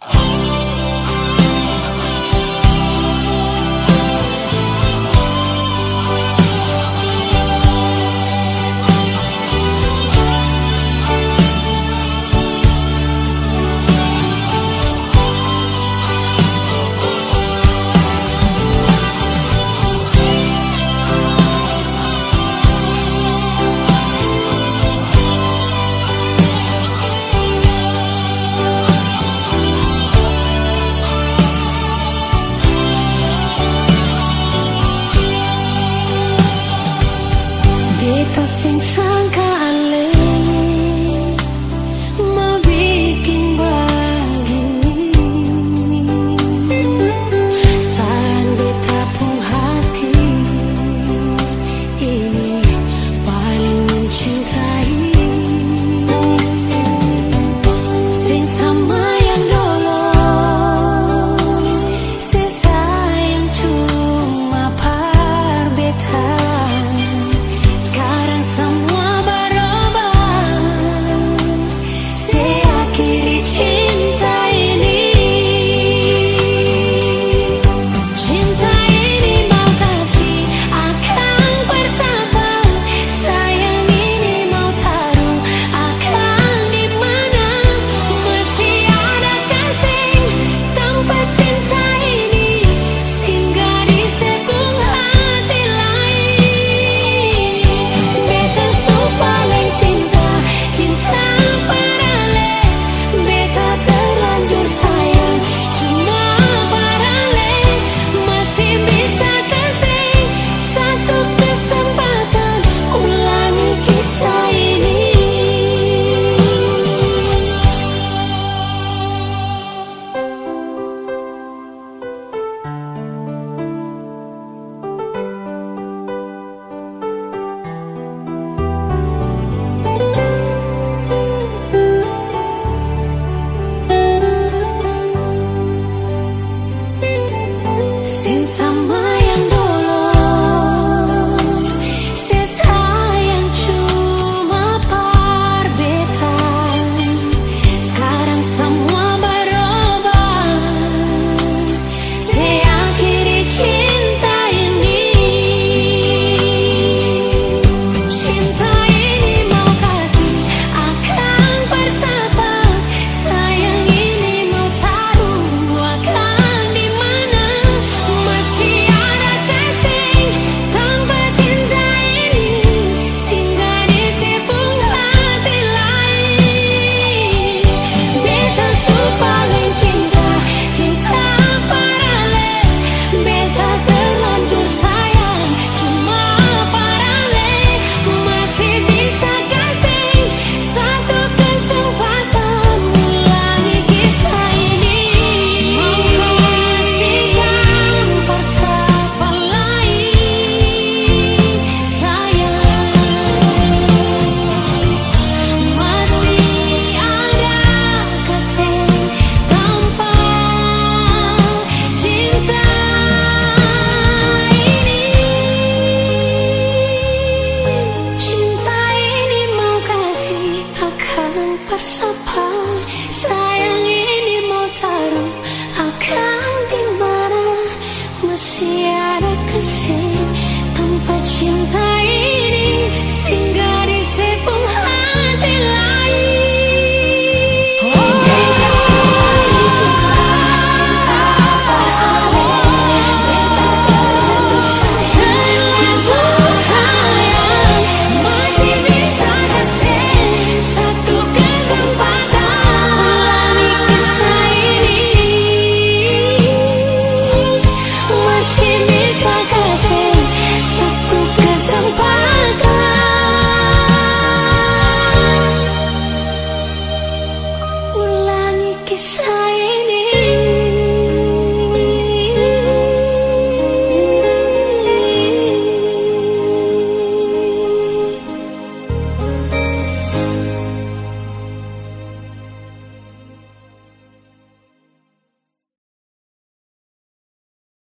Bye. 青春。so